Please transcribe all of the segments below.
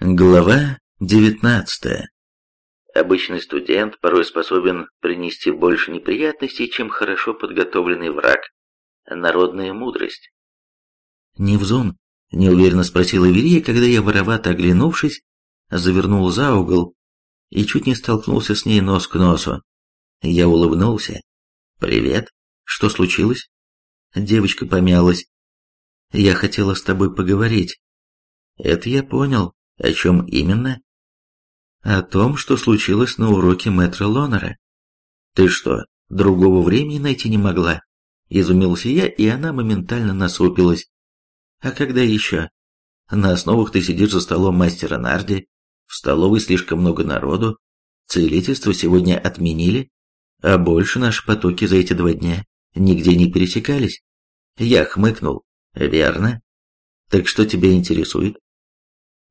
Глава 19. Обычный студент порой способен принести больше неприятностей, чем хорошо подготовленный враг. Народная мудрость. «Невзон?» – неуверенно спросила Верия, когда я, воровато оглянувшись, завернул за угол и чуть не столкнулся с ней нос к носу. Я улыбнулся. «Привет. Что случилось?» Девочка помялась. «Я хотела с тобой поговорить». «Это я понял», о чем именно? О том, что случилось на уроке мэтра Лонера. Ты что, другого времени найти не могла? Изумился я, и она моментально насупилась. А когда еще? На основах ты сидишь за столом мастера Нарди, в столовой слишком много народу, целительство сегодня отменили, а больше наши потоки за эти два дня нигде не пересекались. Я хмыкнул. Верно. Так что тебя интересует?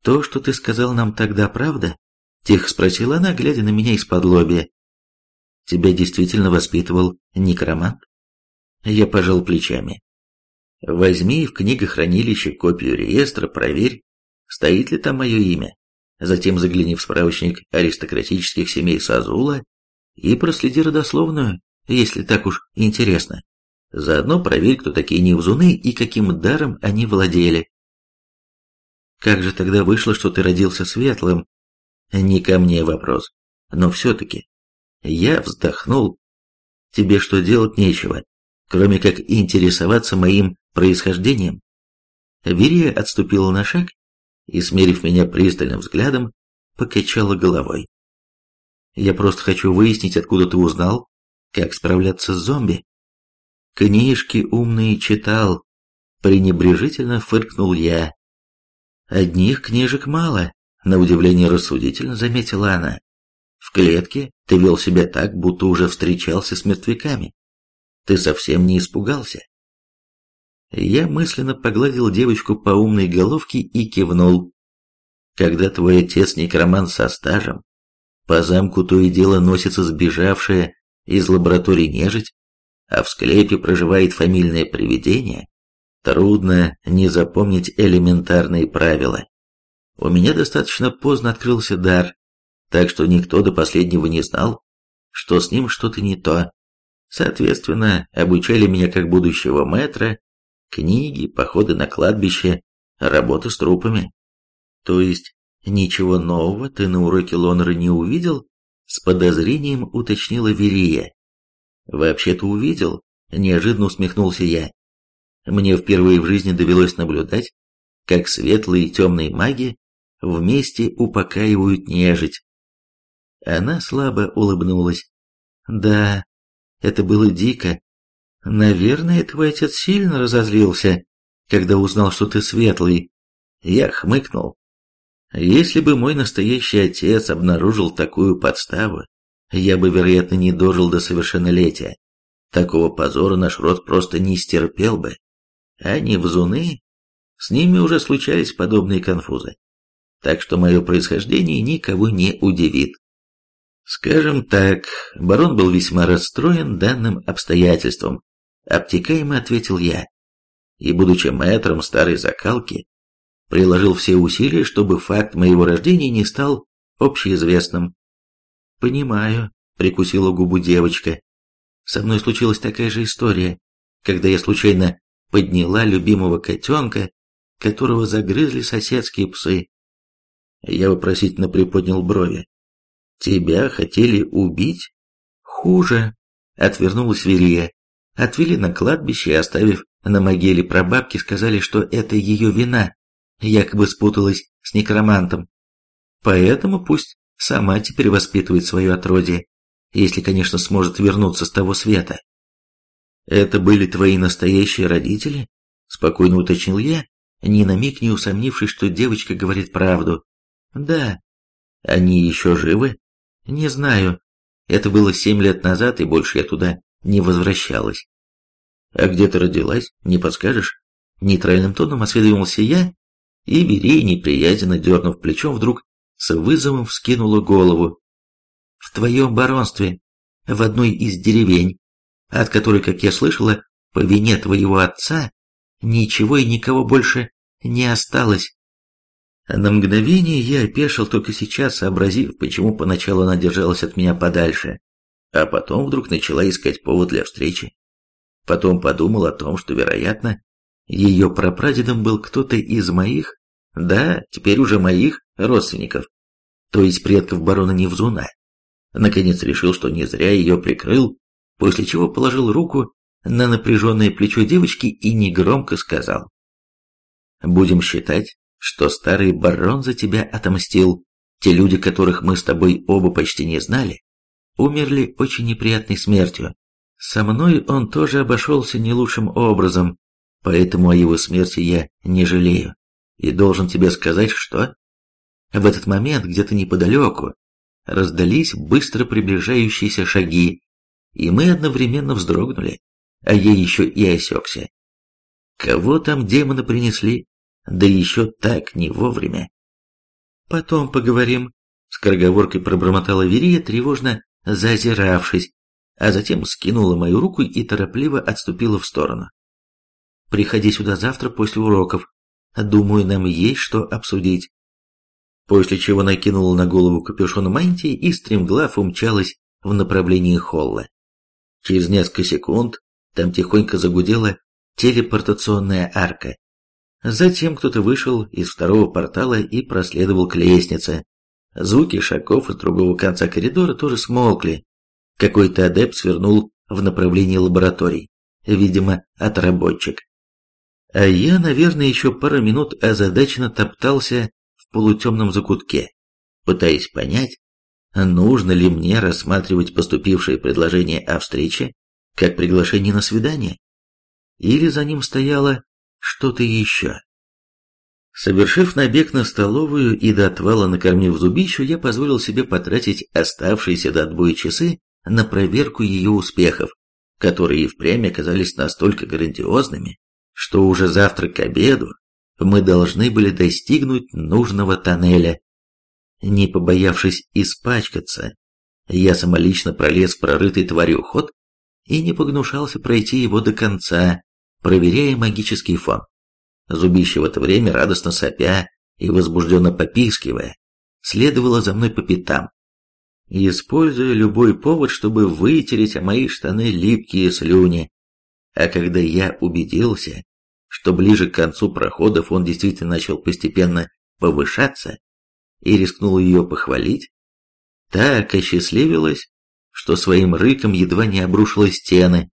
«То, что ты сказал нам тогда, правда?» Тихо спросила она, глядя на меня из-под лобья. «Тебя действительно воспитывал некромант?» Я пожал плечами. «Возьми в книгохранилище копию реестра, проверь, стоит ли там мое имя. Затем загляни в справочник аристократических семей Сазула и проследи родословную, если так уж интересно. Заодно проверь, кто такие невзуны и каким даром они владели. Как же тогда вышло, что ты родился светлым? Не ко мне вопрос. Но все-таки. Я вздохнул. Тебе что делать нечего, кроме как интересоваться моим происхождением? Вирия отступила на шаг и, смерив меня пристальным взглядом, покачала головой. Я просто хочу выяснить, откуда ты узнал, как справляться с зомби. Книжки умные читал, пренебрежительно фыркнул я, Одних книжек мало, на удивление рассудительно заметила она. В клетке ты вел себя так, будто уже встречался с мертвяками. Ты совсем не испугался. Я мысленно погладил девочку по умной головке и кивнул. Когда твой отец некромант со стажем, по замку то и дело носится сбежавшая из лаборатории нежить, а в склепе проживает фамильное привидение, Трудно не запомнить элементарные правила. У меня достаточно поздно открылся дар, так что никто до последнего не знал, что с ним что-то не то. Соответственно, обучали меня как будущего мэтра, книги, походы на кладбище, работа с трупами. То есть, ничего нового ты на уроке Лонера не увидел? С подозрением уточнила Верия. Вообще-то увидел, неожиданно усмехнулся я. Мне впервые в жизни довелось наблюдать, как светлые и темные маги вместе упокаивают нежить. Она слабо улыбнулась. Да, это было дико. Наверное, твой отец сильно разозлился, когда узнал, что ты светлый. Я хмыкнул. Если бы мой настоящий отец обнаружил такую подставу, я бы, вероятно, не дожил до совершеннолетия. Такого позора наш род просто не стерпел бы а не взуны, с ними уже случались подобные конфузы. Так что мое происхождение никого не удивит. Скажем так, барон был весьма расстроен данным обстоятельством, обтекаемо ответил я, и, будучи мэтром старой закалки, приложил все усилия, чтобы факт моего рождения не стал общеизвестным. «Понимаю», — прикусила губу девочка. «Со мной случилась такая же история, когда я случайно подняла любимого котенка, которого загрызли соседские псы. Я вопросительно приподнял брови. «Тебя хотели убить?» «Хуже», — отвернулась Верия. Отвели на кладбище оставив на могиле прабабки, сказали, что это ее вина, якобы спуталась с некромантом. Поэтому пусть сама теперь воспитывает свое отродье, если, конечно, сможет вернуться с того света. «Это были твои настоящие родители?» – спокойно уточнил я, ни на миг не усомнившись, что девочка говорит правду. «Да». «Они еще живы?» «Не знаю. Это было семь лет назад, и больше я туда не возвращалась». «А где ты родилась? Не подскажешь?» Нейтральным тоном осведомился я, и Берей, неприязненно дернув плечом, вдруг с вызовом вскинула голову. «В твоем баронстве, в одной из деревень, от которой, как я слышала, по вине твоего отца, ничего и никого больше не осталось. На мгновение я опешил только сейчас, сообразив, почему поначалу она держалась от меня подальше, а потом вдруг начала искать повод для встречи. Потом подумал о том, что, вероятно, ее прапрадедом был кто-то из моих, да, теперь уже моих родственников, то есть предков барона Невзуна. Наконец решил, что не зря ее прикрыл, после чего положил руку на напряженное плечо девочки и негромко сказал. «Будем считать, что старый барон за тебя отомстил. Те люди, которых мы с тобой оба почти не знали, умерли очень неприятной смертью. Со мной он тоже обошелся не лучшим образом, поэтому о его смерти я не жалею. И должен тебе сказать, что... В этот момент где-то неподалеку раздались быстро приближающиеся шаги, и мы одновременно вздрогнули, а я еще и осекся. Кого там демоны принесли? Да еще так не вовремя. Потом поговорим, скороговоркой пробормотала Верия, тревожно зазиравшись, а затем скинула мою руку и торопливо отступила в сторону. «Приходи сюда завтра после уроков. Думаю, нам есть что обсудить». После чего накинула на голову капюшон мантии и стремглав умчалась в направлении холла. Через несколько секунд там тихонько загудела телепортационная арка. Затем кто-то вышел из второго портала и проследовал к лестнице. Звуки шагов из другого конца коридора тоже смолкли, какой-то адепт свернул в направлении лабораторий, видимо, отработчик. А я, наверное, еще пару минут озадаченно топтался в полутемном закутке, пытаясь понять, нужно ли мне рассматривать поступившее предложение о встрече как приглашение на свидание, или за ним стояло что-то еще. Совершив набег на столовую и до отвала накормив зубищу, я позволил себе потратить оставшиеся до отбоя часы на проверку ее успехов, которые и впрямь оказались настолько грандиозными, что уже завтра к обеду мы должны были достигнуть нужного тоннеля. Не побоявшись испачкаться, я самолично пролез в прорытый тварью ход и не погнушался пройти его до конца, проверяя магический фон. Зубище в это время, радостно сопя и возбужденно попискивая, следовало за мной по пятам, используя любой повод, чтобы вытереть о мои штаны липкие слюни. А когда я убедился, что ближе к концу проходов он действительно начал постепенно повышаться, и рискнул ее похвалить, так осчастливилась, что своим рыком едва не обрушила стены,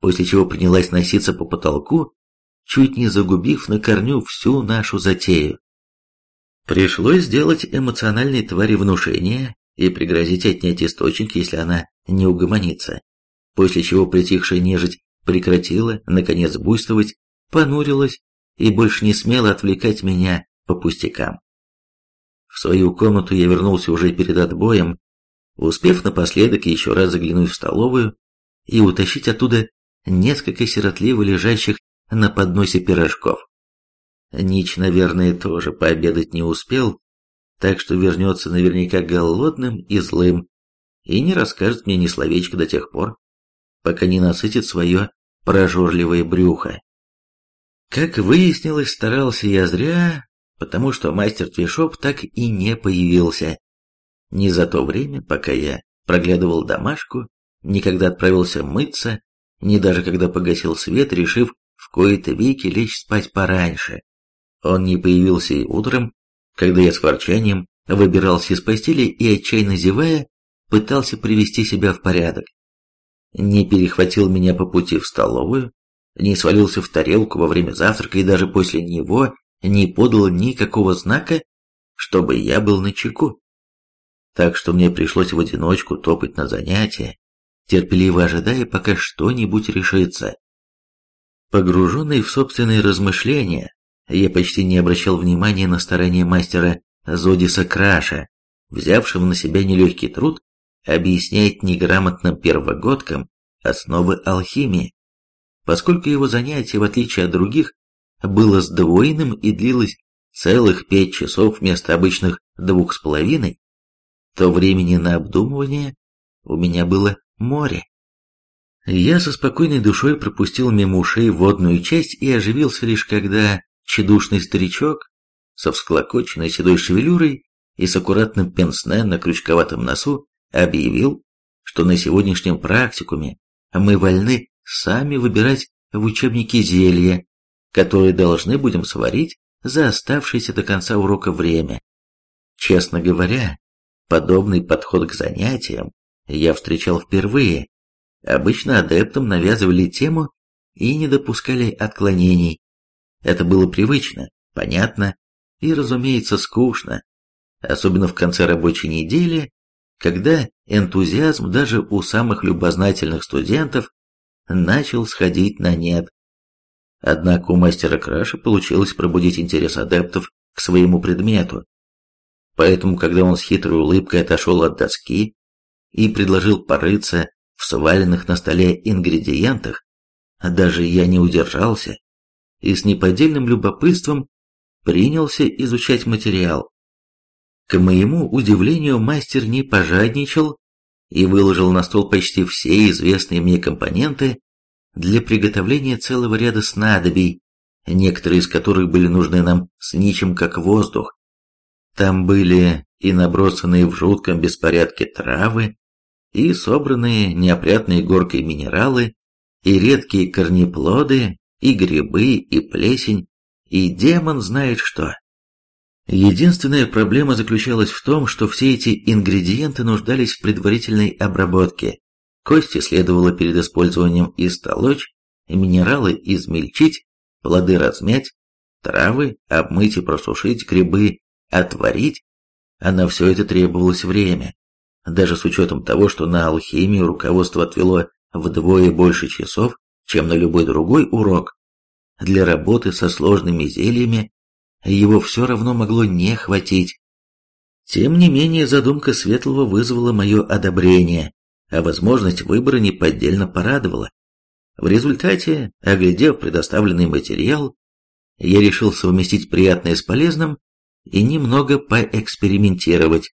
после чего принялась носиться по потолку, чуть не загубив на корню всю нашу затею. Пришлось сделать эмоциональной твари внушение и пригрозить отнять источник, если она не угомонится. После чего притихшая нежить прекратила, наконец, буйствовать, понурилась и больше не смела отвлекать меня по пустякам. В свою комнату я вернулся уже перед отбоем, успев напоследок еще раз заглянуть в столовую и утащить оттуда несколько сиротливо лежащих на подносе пирожков. Нич, наверное, тоже пообедать не успел, так что вернется наверняка голодным и злым, и не расскажет мне ни словечка до тех пор, пока не насытит свое прожорливое брюхо. Как выяснилось, старался я зря, потому что мастер Твишоп так и не появился. Ни за то время, пока я проглядывал домашку, ни когда отправился мыться, ни даже когда погасил свет, решив в кои-то веки лечь спать пораньше. Он не появился и утром, когда я с ворчанием выбирался из постели и, отчаянно зевая, пытался привести себя в порядок. Не перехватил меня по пути в столовую, не свалился в тарелку во время завтрака и даже после него не подал никакого знака, чтобы я был на чеку. Так что мне пришлось в одиночку топать на занятия, терпеливо ожидая, пока что-нибудь решится. Погруженный в собственные размышления, я почти не обращал внимания на старания мастера Зодиса Краша, взявшего на себя нелегкий труд объяснять неграмотным первогодкам основы алхимии, поскольку его занятие, в отличие от других, было сдвоенным и длилось целых пять часов вместо обычных двух с половиной, то времени на обдумывание у меня было море. Я со спокойной душой пропустил мимо ушей водную часть и оживился лишь когда Чедушный старичок, со всклокоченной седой шевелюрой и с аккуратным пенсне на крючковатом носу объявил, что на сегодняшнем практикуме мы вольны сами выбирать в учебнике зелья, которые должны будем сварить за оставшееся до конца урока время. Честно говоря, подобный подход к занятиям я встречал впервые. Обычно адептам навязывали тему и не допускали отклонений. Это было привычно, понятно и, разумеется, скучно, особенно в конце рабочей недели, когда энтузиазм даже у самых любознательных студентов начал сходить на нет. Однако у мастера Краша получилось пробудить интерес адептов к своему предмету. Поэтому, когда он с хитрой улыбкой отошел от доски и предложил порыться в сваленных на столе ингредиентах, даже я не удержался и с неподдельным любопытством принялся изучать материал. К моему удивлению, мастер не пожадничал и выложил на стол почти все известные мне компоненты для приготовления целого ряда снадобий, некоторые из которых были нужны нам с ничем как воздух. Там были и набросанные в жутком беспорядке травы, и собранные неопрятной горкой минералы, и редкие корнеплоды, и грибы, и плесень, и демон знает что. Единственная проблема заключалась в том, что все эти ингредиенты нуждались в предварительной обработке. Кости следовало перед использованием истолочь, минералы измельчить, плоды размять, травы обмыть и просушить, грибы отварить, а на все это требовалось время. Даже с учетом того, что на алхимию руководство отвело вдвое больше часов, чем на любой другой урок, для работы со сложными зельями его все равно могло не хватить. Тем не менее, задумка Светлого вызвала мое одобрение, а возможность выбора неподдельно порадовала. В результате, оглядев предоставленный материал, я решил совместить приятное с полезным и немного поэкспериментировать.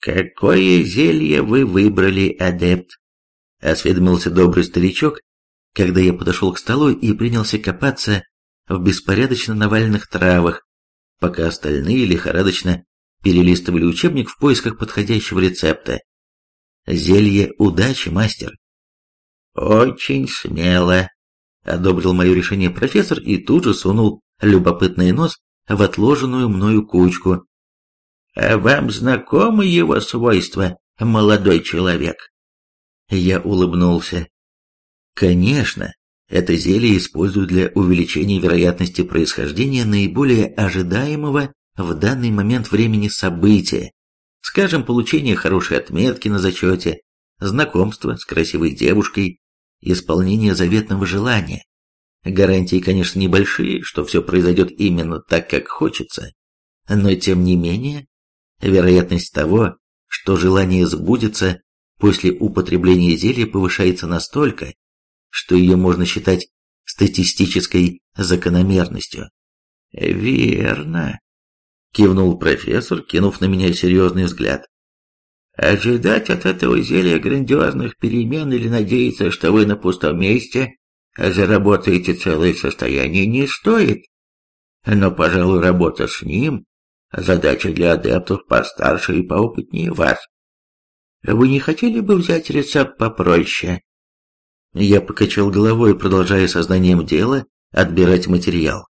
«Какое зелье вы выбрали, адепт?» — осведомился добрый старичок, когда я подошел к столу и принялся копаться в беспорядочно наваленных травах, пока остальные лихорадочно перелистывали учебник в поисках подходящего рецепта. «Зелье удачи, мастер!» «Очень смело!» — одобрил мое решение профессор и тут же сунул любопытный нос в отложенную мною кучку. «А вам знакомы его свойства, молодой человек?» Я улыбнулся. «Конечно, это зелье используют для увеличения вероятности происхождения наиболее ожидаемого в данный момент времени события, скажем, получение хорошей отметки на зачете, знакомство с красивой девушкой, исполнение заветного желания. Гарантии, конечно, небольшие, что все произойдет именно так, как хочется, но тем не менее, вероятность того, что желание сбудется после употребления зелья повышается настолько, что ее можно считать статистической закономерностью. «Верно», — кивнул профессор, кинув на меня серьезный взгляд. «Ожидать от этого зелья грандиозных перемен или надеяться, что вы на пустом месте заработаете целое состояние, не стоит. Но, пожалуй, работа с ним — задача для адептов постарше и поопытнее вас. Вы не хотели бы взять рецепт попроще?» Я покачал головой, продолжая сознанием дела отбирать материал.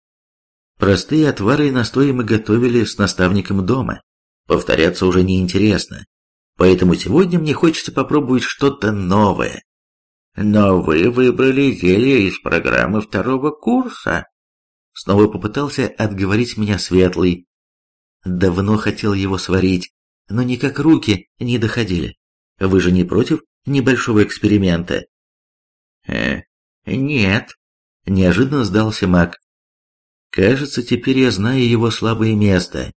Простые отвары и настои мы готовили с наставником дома. Повторяться уже неинтересно. Поэтому сегодня мне хочется попробовать что-то новое. Но вы выбрали зелье из программы второго курса. Снова попытался отговорить меня Светлый. Давно хотел его сварить, но никак руки не доходили. Вы же не против небольшого эксперимента? «Э, нет», — неожиданно сдался маг. «Кажется, теперь я знаю его слабое место.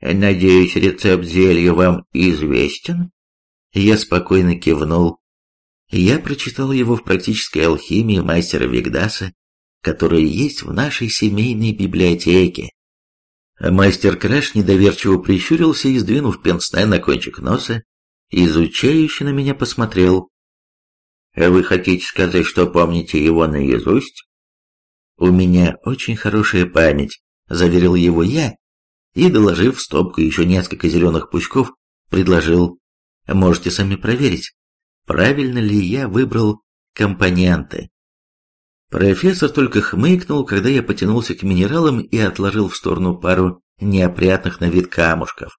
Надеюсь, рецепт зелья вам известен?» Я спокойно кивнул. Я прочитал его в практической алхимии мастера Вигдаса, которая есть в нашей семейной библиотеке. Мастер Краш недоверчиво прищурился и, сдвинув пенсне на кончик носа, изучающе на меня посмотрел. Вы хотите сказать, что помните его наизусть? У меня очень хорошая память, заверил его я и, доложив в стопку еще несколько зеленых пучков, предложил, можете сами проверить, правильно ли я выбрал компоненты. Профессор только хмыкнул, когда я потянулся к минералам и отложил в сторону пару неопрятных на вид камушков.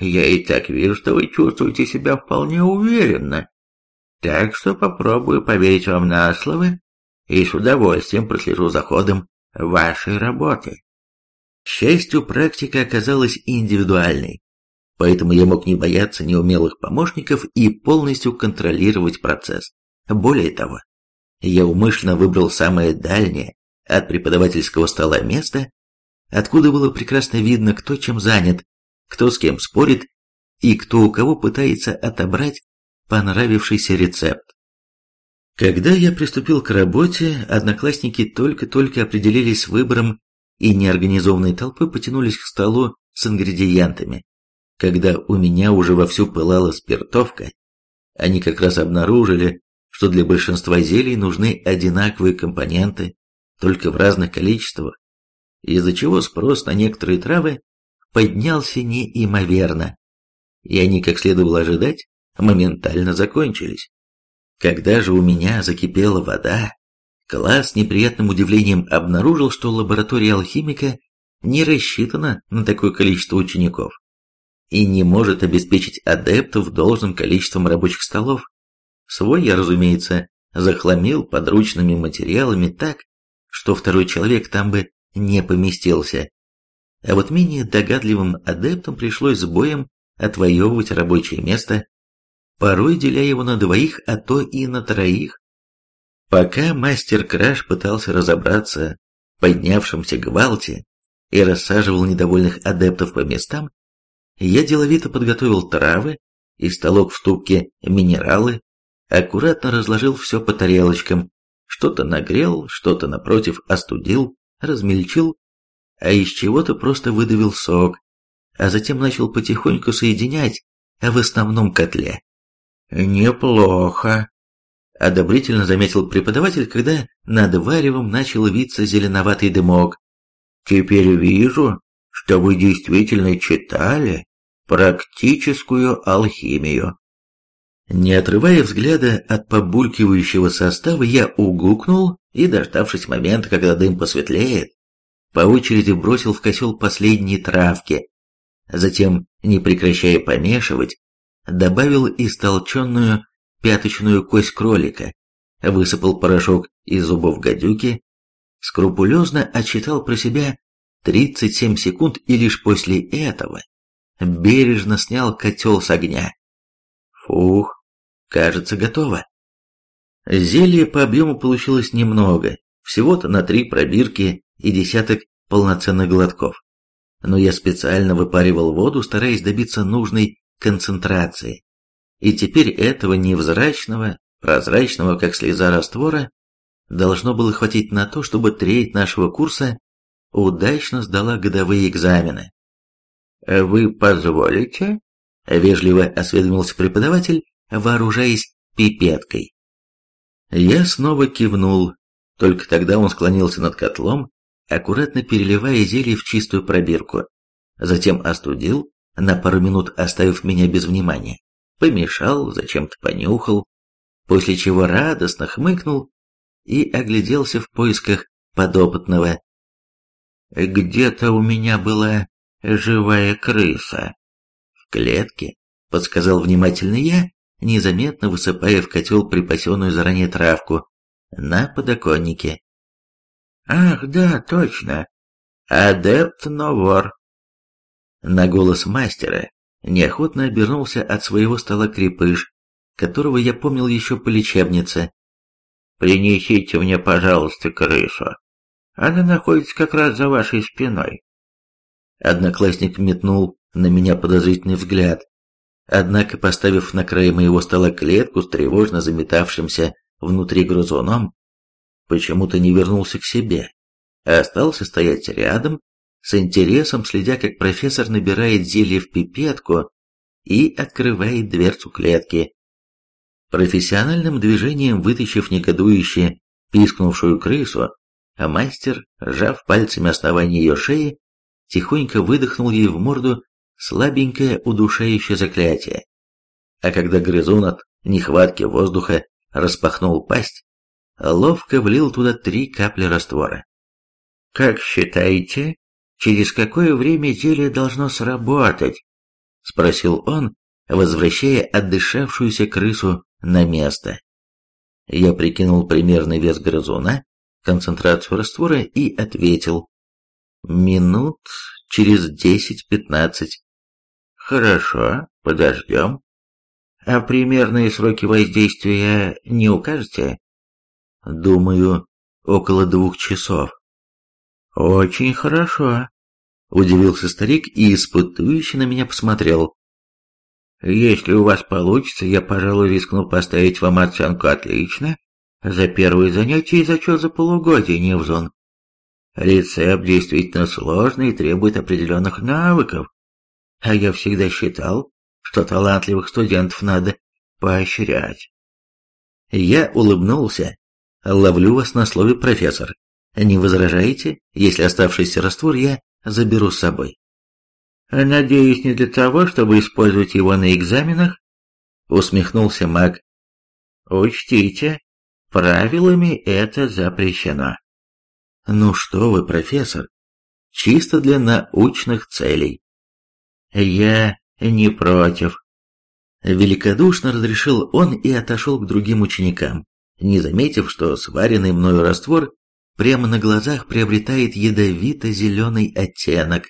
«Я и так вижу, что вы чувствуете себя вполне уверенно, так что попробую поверить вам на слово и с удовольствием прослежу за ходом вашей работы». К счастью, практика оказалась индивидуальной, поэтому я мог не бояться неумелых помощников и полностью контролировать процесс. Более того, я умышленно выбрал самое дальнее от преподавательского стола место, откуда было прекрасно видно, кто чем занят, кто с кем спорит и кто у кого пытается отобрать понравившийся рецепт. Когда я приступил к работе, одноклассники только-только определились с выбором и неорганизованной толпы потянулись к столу с ингредиентами. Когда у меня уже вовсю пылала спиртовка, они как раз обнаружили, что для большинства зелий нужны одинаковые компоненты, только в разных количествах, из-за чего спрос на некоторые травы поднялся неимоверно, и они, как следовало ожидать, моментально закончились. Когда же у меня закипела вода, класс с неприятным удивлением обнаружил, что лаборатория алхимика не рассчитана на такое количество учеников и не может обеспечить адептов должным количеством рабочих столов. Свой я, разумеется, захламил подручными материалами так, что второй человек там бы не поместился. А вот менее догадливым адептам пришлось с боем отвоевывать рабочее место, порой деля его на двоих, а то и на троих. Пока мастер Краш пытался разобраться в поднявшемся гвалте и рассаживал недовольных адептов по местам, я деловито подготовил травы и столок в ступке минералы, аккуратно разложил все по тарелочкам, что-то нагрел, что-то напротив остудил, размельчил, а из чего-то просто выдавил сок, а затем начал потихоньку соединять в основном котле. «Неплохо», — одобрительно заметил преподаватель, когда над варевом начал виться зеленоватый дымок. «Теперь вижу, что вы действительно читали практическую алхимию». Не отрывая взгляда от побулькивающего состава, я угукнул и, дождавшись момента, когда дым посветлеет, по очереди бросил в котел последние травки, затем, не прекращая помешивать, добавил истолченную пяточную кость кролика, высыпал порошок из зубов гадюки, скрупулезно отчитал про себя 37 секунд и лишь после этого бережно снял котел с огня. Фух, Кажется, готово. Зелья по объему получилось немного, всего-то на три пробирки и десяток полноценных глотков. Но я специально выпаривал воду, стараясь добиться нужной концентрации. И теперь этого невзрачного, прозрачного, как слеза раствора, должно было хватить на то, чтобы треть нашего курса удачно сдала годовые экзамены. «Вы позволите?» — вежливо осведомился преподаватель, вооружаясь пипеткой. Я снова кивнул, только тогда он склонился над котлом, аккуратно переливая зелье в чистую пробирку. Затем остудил, на пару минут оставив меня без внимания. Помешал, зачем-то понюхал, после чего радостно хмыкнул и огляделся в поисках подопытного. «Где-то у меня была живая крыса». «В клетке», — подсказал внимательно я, незаметно высыпая в котел припасенную заранее травку на подоконнике. «Ах, да, точно! Адепт Новор!» На голос мастера неохотно обернулся от своего стола крепыш, которого я помнил еще по лечебнице. «Принесите мне, пожалуйста, крысу. Она находится как раз за вашей спиной». Одноклассник метнул на меня подозрительный взгляд, Однако, поставив на край моего стола клетку с тревожно заметавшимся внутри грызуном, почему-то не вернулся к себе, а остался стоять рядом, с интересом следя, как профессор набирает зелье в пипетку и открывает дверцу клетки. Профессиональным движением, вытащив негодующе пискнувшую крысу, а мастер, сжав пальцами основание ее шеи, тихонько выдохнул ей в морду слабенькое удушающее заклятие. А когда грызун от нехватки воздуха распахнул пасть, ловко влил туда три капли раствора. «Как считаете, через какое время зелье должно сработать?» — спросил он, возвращая отдышавшуюся крысу на место. Я прикинул примерный вес грызуна, концентрацию раствора и ответил. Минут через десять-пятнадцать. Хорошо, подождем. А примерные сроки воздействия не укажете? Думаю, около двух часов. Очень хорошо. Удивился старик и испытующе на меня посмотрел. Если у вас получится, я, пожалуй, рискну поставить вам оценку «отлично» за первое занятие и зачет за полугодие, Невзон. Рецепт действительно сложный и требует определенных навыков. А я всегда считал, что талантливых студентов надо поощрять. Я улыбнулся. Ловлю вас на слове, профессор. Не возражаете, если оставшийся раствор я заберу с собой? Надеюсь, не для того, чтобы использовать его на экзаменах? Усмехнулся маг. Учтите, правилами это запрещено. Ну что вы, профессор, чисто для научных целей. Я не против. Великодушно разрешил он и отошел к другим ученикам, не заметив, что сваренный мною раствор прямо на глазах приобретает ядовито-зеленый оттенок.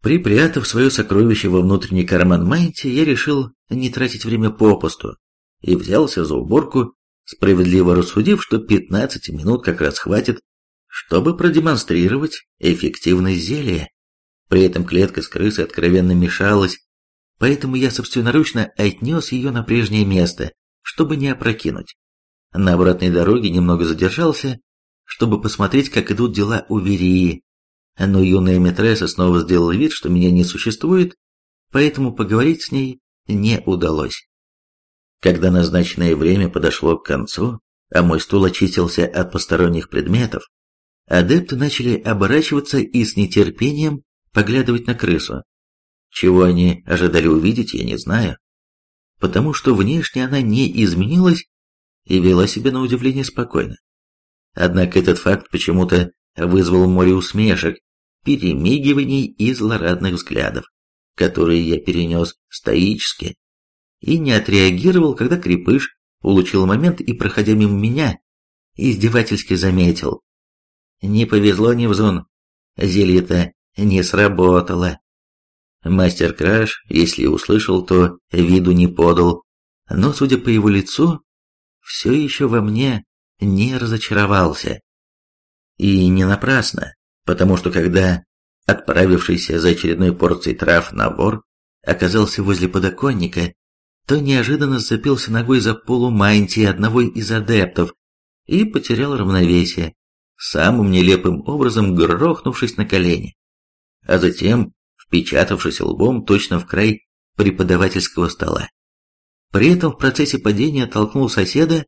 Припрятав свое сокровище во внутренний карман мантии, я решил не тратить время попусту и взялся за уборку, справедливо рассудив, что 15 минут как раз хватит, чтобы продемонстрировать эффективность зелья. При этом клетка с крысой откровенно мешалась, поэтому я собственноручно отнес ее на прежнее место, чтобы не опрокинуть. На обратной дороге немного задержался, чтобы посмотреть, как идут дела у Верии, но юная Митресса снова сделала вид, что меня не существует, поэтому поговорить с ней не удалось. Когда назначенное время подошло к концу, а мой стул очистился от посторонних предметов, адепты начали оборачиваться и с нетерпением поглядывать на крысу. Чего они ожидали увидеть, я не знаю, потому что внешне она не изменилась и вела себя на удивление спокойно. Однако этот факт почему-то вызвал море усмешек, перемигиваний и злорадных взглядов, которые я перенес стоически, и не отреагировал, когда крепыш улучил момент и, проходя мимо меня, издевательски заметил. Не повезло Невзон, зелье-то не сработало. Мастер Краш, если услышал, то виду не подал, но, судя по его лицу, все еще во мне не разочаровался. И не напрасно, потому что когда отправившийся за очередной порцией трав набор оказался возле подоконника, то неожиданно зацепился ногой за полу мантии одного из адептов и потерял равновесие, самым нелепым образом грохнувшись на колени, а затем впечатавшись лбом точно в край преподавательского стола. При этом в процессе падения толкнул соседа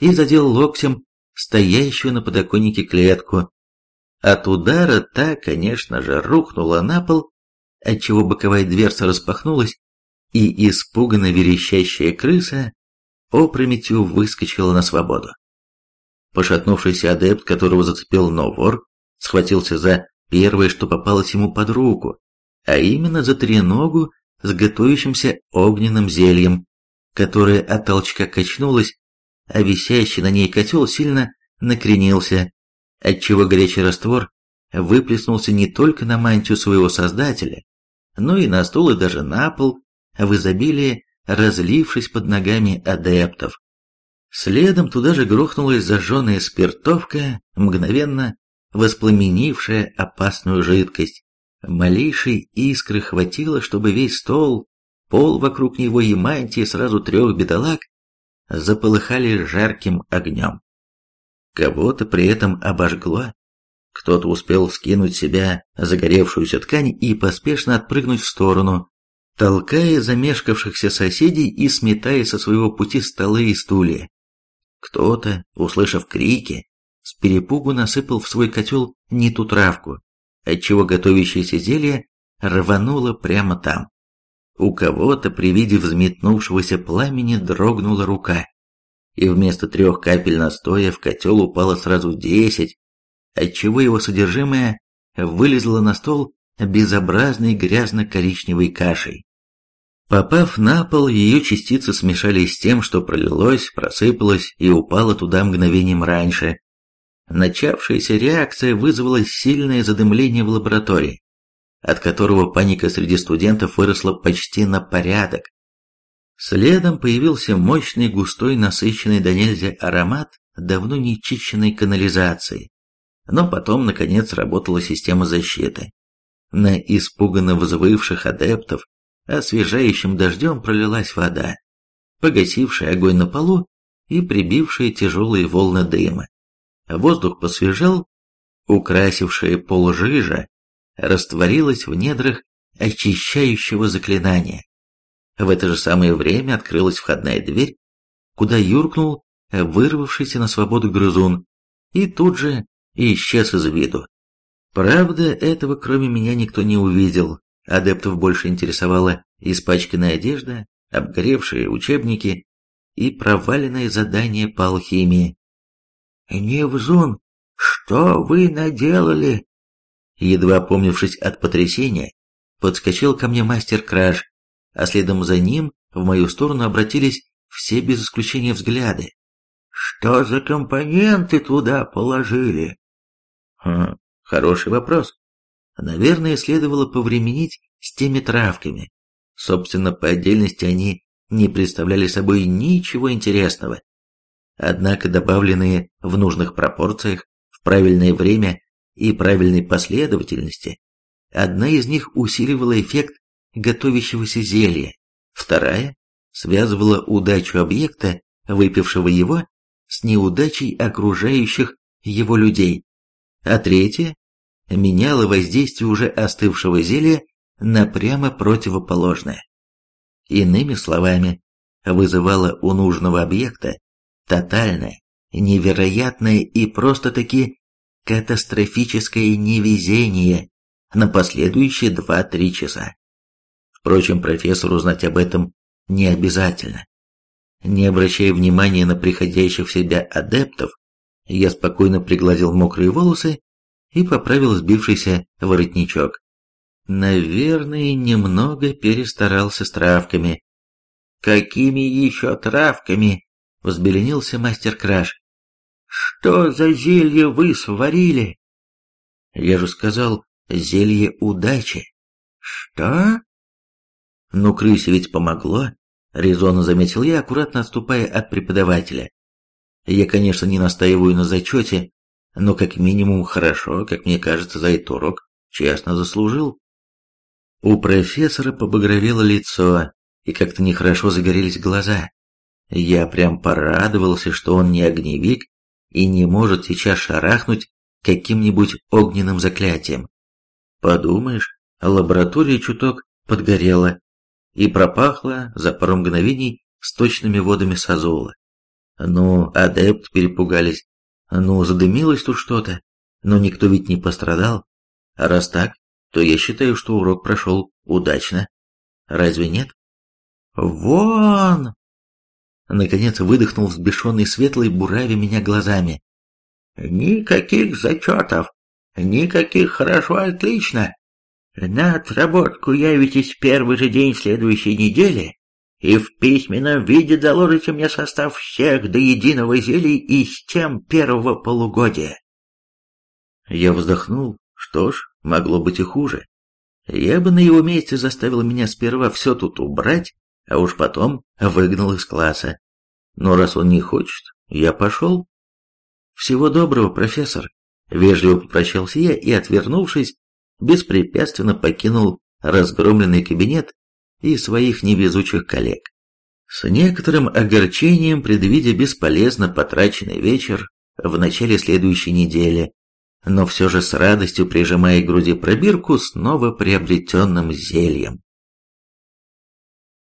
и задел локтем стоящую на подоконнике клетку. От удара та, конечно же, рухнула на пол, отчего боковая дверца распахнулась, и испуганно верещащая крыса опрометью выскочила на свободу. Пошатнувшийся адепт, которого зацепил Новор, схватился за первое, что попалось ему под руку, а именно за треногу с готовящимся огненным зельем, которое от толчка качнулось а висящий на ней котел сильно накренился, отчего горячий раствор выплеснулся не только на мантию своего создателя, но и на стол и даже на пол, в изобилии разлившись под ногами адептов. Следом туда же грохнулась зажженная спиртовка, мгновенно воспламенившая опасную жидкость. Малейшей искры хватило, чтобы весь стол, пол вокруг него и мантии сразу трех бедолаг заполыхали жарким огнем. Кого-то при этом обожгло, кто-то успел скинуть себя загоревшуюся ткань и поспешно отпрыгнуть в сторону, толкая замешкавшихся соседей и сметая со своего пути столы и стулья. Кто-то, услышав крики, с перепугу насыпал в свой котел не ту травку, отчего готовящееся зелье рвануло прямо там. У кого-то при виде взметнувшегося пламени дрогнула рука, и вместо трех капель настоя в котел упало сразу десять, отчего его содержимое вылезло на стол безобразной грязно-коричневой кашей. Попав на пол, ее частицы смешались с тем, что пролилось, просыпалось и упало туда мгновением раньше. Начавшаяся реакция вызвала сильное задымление в лаборатории, от которого паника среди студентов выросла почти на порядок. Следом появился мощный, густой, насыщенный до нельзя аромат давно нечищенной канализации. Но потом, наконец, работала система защиты. На испуганно взвывших адептов освежающим дождем пролилась вода, погасившая огонь на полу и прибившая тяжелые волны дыма. Воздух посвежел, украсившая пол жижа растворилась в недрах очищающего заклинания. В это же самое время открылась входная дверь, куда юркнул вырвавшийся на свободу грызун, и тут же исчез из виду. Правда, этого кроме меня никто не увидел, Адептов больше интересовала испачканная одежда, обгоревшие учебники и проваленное задание по алхимии. «Невзун, что вы наделали?» Едва помнившись от потрясения, подскочил ко мне мастер Краш, а следом за ним в мою сторону обратились все без исключения взгляды. «Что за компоненты туда положили?» «Хм, хороший вопрос. Наверное, следовало повременить с теми травками. Собственно, по отдельности они не представляли собой ничего интересного. Однако добавленные в нужных пропорциях, в правильное время и правильной последовательности, одна из них усиливала эффект готовящегося зелья, вторая связывала удачу объекта, выпившего его, с неудачей окружающих его людей, а третья меняло воздействие уже остывшего зелья на прямо противоположное. Иными словами, вызывало у нужного объекта тотальное, невероятное и просто-таки катастрофическое невезение на последующие 2-3 часа. Впрочем, профессору знать об этом не обязательно. Не обращая внимания на приходящих в себя адептов, я спокойно пригладил мокрые волосы и поправил сбившийся воротничок. Наверное, немного перестарался с травками. «Какими еще травками?» — взбеленился мастер Краш. «Что за зелье вы сварили?» «Я же сказал, зелье удачи». «Что?» «Ну, крысе ведь помогло», — резонно заметил я, аккуратно отступая от преподавателя. «Я, конечно, не настаиваю на зачете, но как минимум хорошо, как мне кажется, за этот урок честно заслужил. У профессора побагровело лицо, и как-то нехорошо загорелись глаза. Я прям порадовался, что он не огневик и не может сейчас шарахнуть каким-нибудь огненным заклятием. Подумаешь, лаборатория чуток подгорела и пропахла за пару мгновений сточными водами Сазола. Ну, адепт перепугались, ну, задымилось тут что-то, но никто ведь не пострадал. А раз так, то я считаю, что урок прошел удачно. Разве нет? Вон! Наконец выдохнул взбешенный светлый, бурави меня глазами. Никаких зачетов, никаких хорошо-отлично. На отработку явитесь в первый же день следующей недели и в письменном виде доложите мне состав всех до единого зелий из тем первого полугодия. Я вздохнул. Что ж, могло быть и хуже. Я бы на его месте заставил меня сперва все тут убрать, а уж потом выгнал из класса. Но раз он не хочет, я пошел. Всего доброго, профессор. Вежливо попрощался я и, отвернувшись, беспрепятственно покинул разгромленный кабинет и своих невезучих коллег. С некоторым огорчением, предвидя бесполезно потраченный вечер в начале следующей недели, но все же с радостью прижимая к груди пробирку с новоприобретенным зельем.